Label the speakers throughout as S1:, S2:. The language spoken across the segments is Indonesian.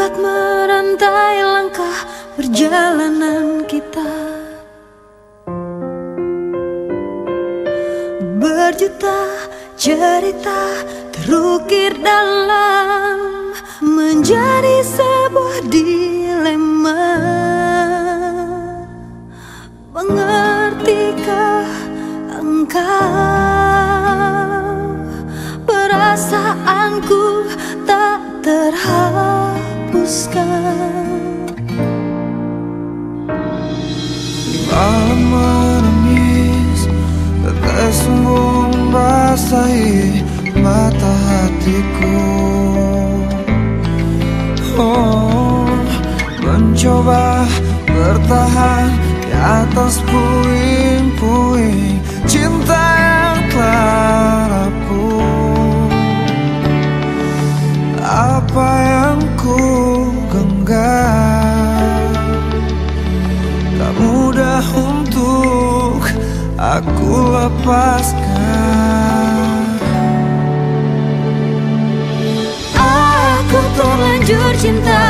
S1: Lambat merantai langkah perjalanan kita. Berjuta cerita terukir dalam Menjadi sebuah dilema. Mengertikah engkau Perasaanku terhapuskan
S2: Malam menangis Tetes embun basahi mata hatiku. Oh, mencoba bertahan di atas puing-puing aku lepaskan.
S1: Aku terlanjur cinta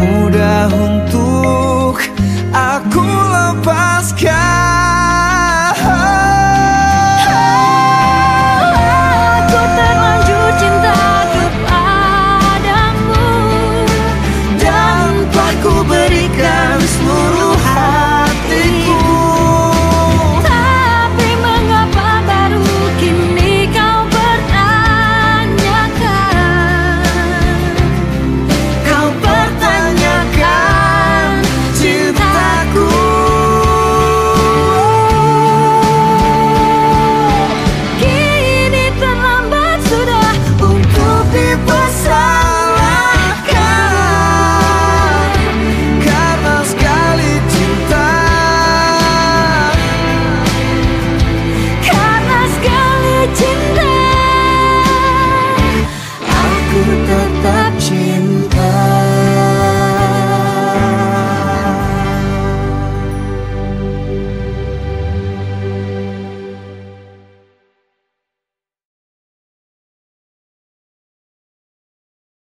S2: ruim.